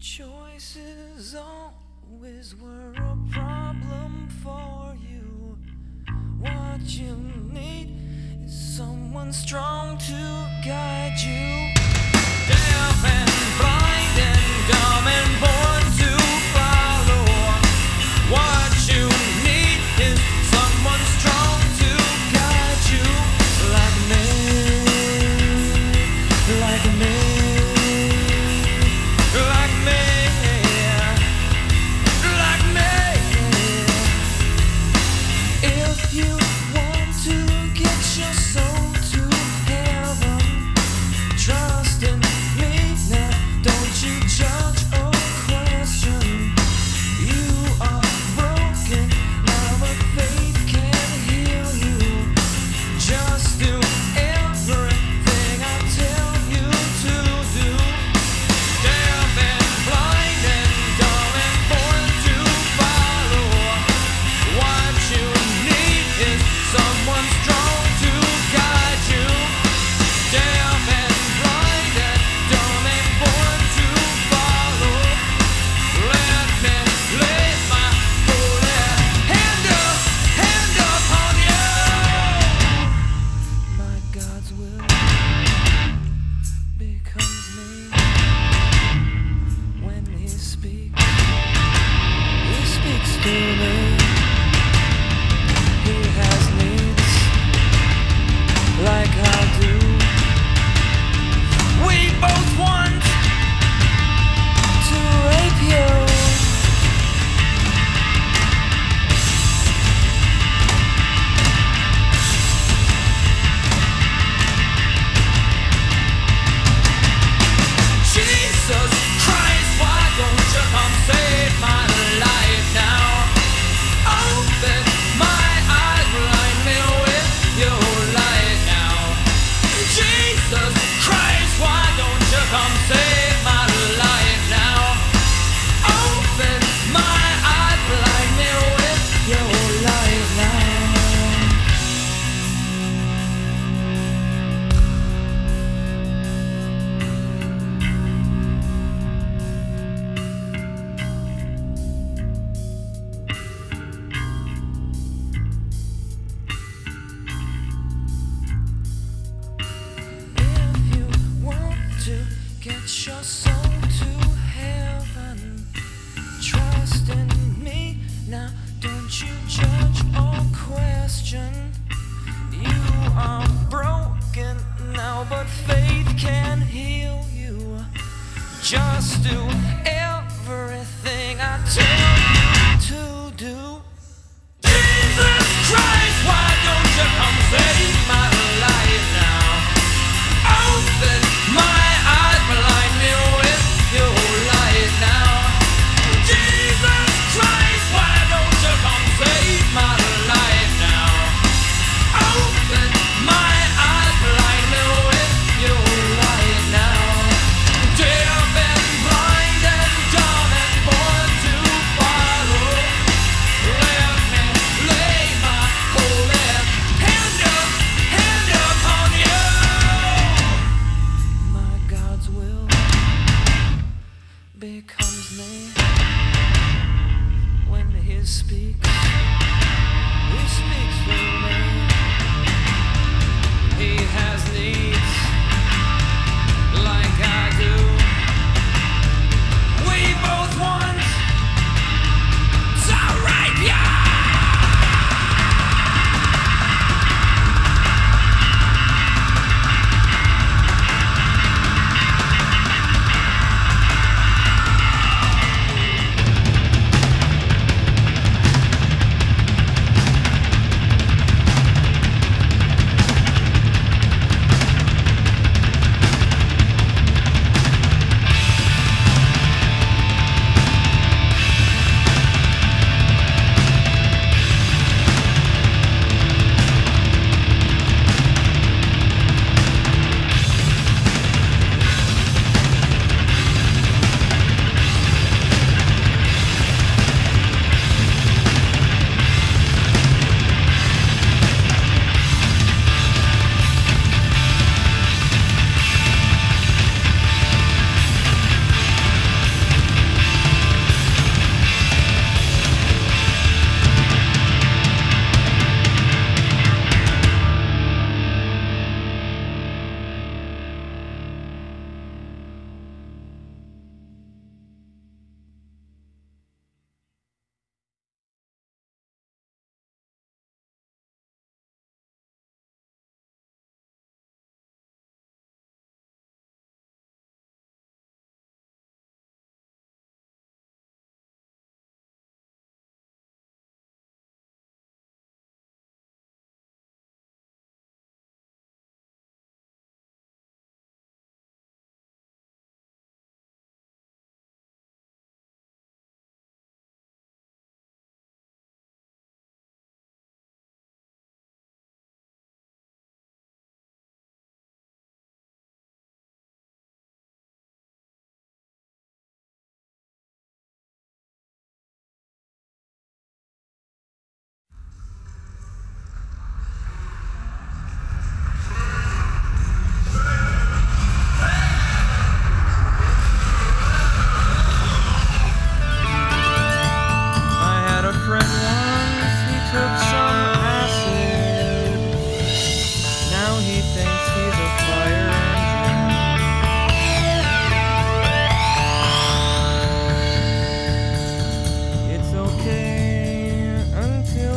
Choices always were a problem for you. What you need is someone strong to guide you. Deaf and blind and dumb and born to follow. What you need is someone strong to guide you. Like me, like me. still.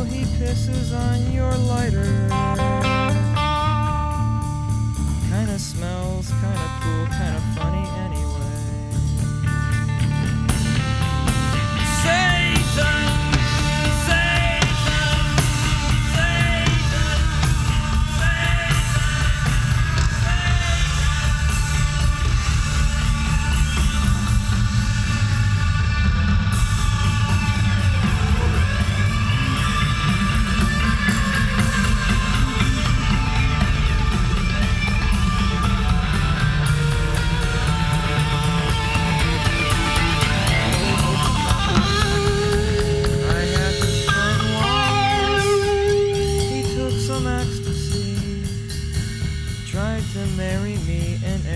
he pisses on your lighter. Kinda smells kinda cool, kinda funny anyway.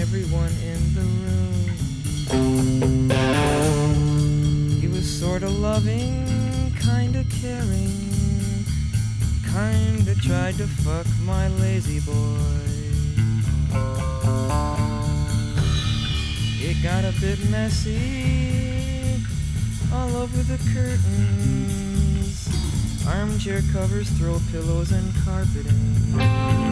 Everyone in the room. He was sorta loving, kinda caring, kinda tried to fuck my lazy boy. It got a bit messy all over the curtains, armchair covers, throw pillows, and carpeting.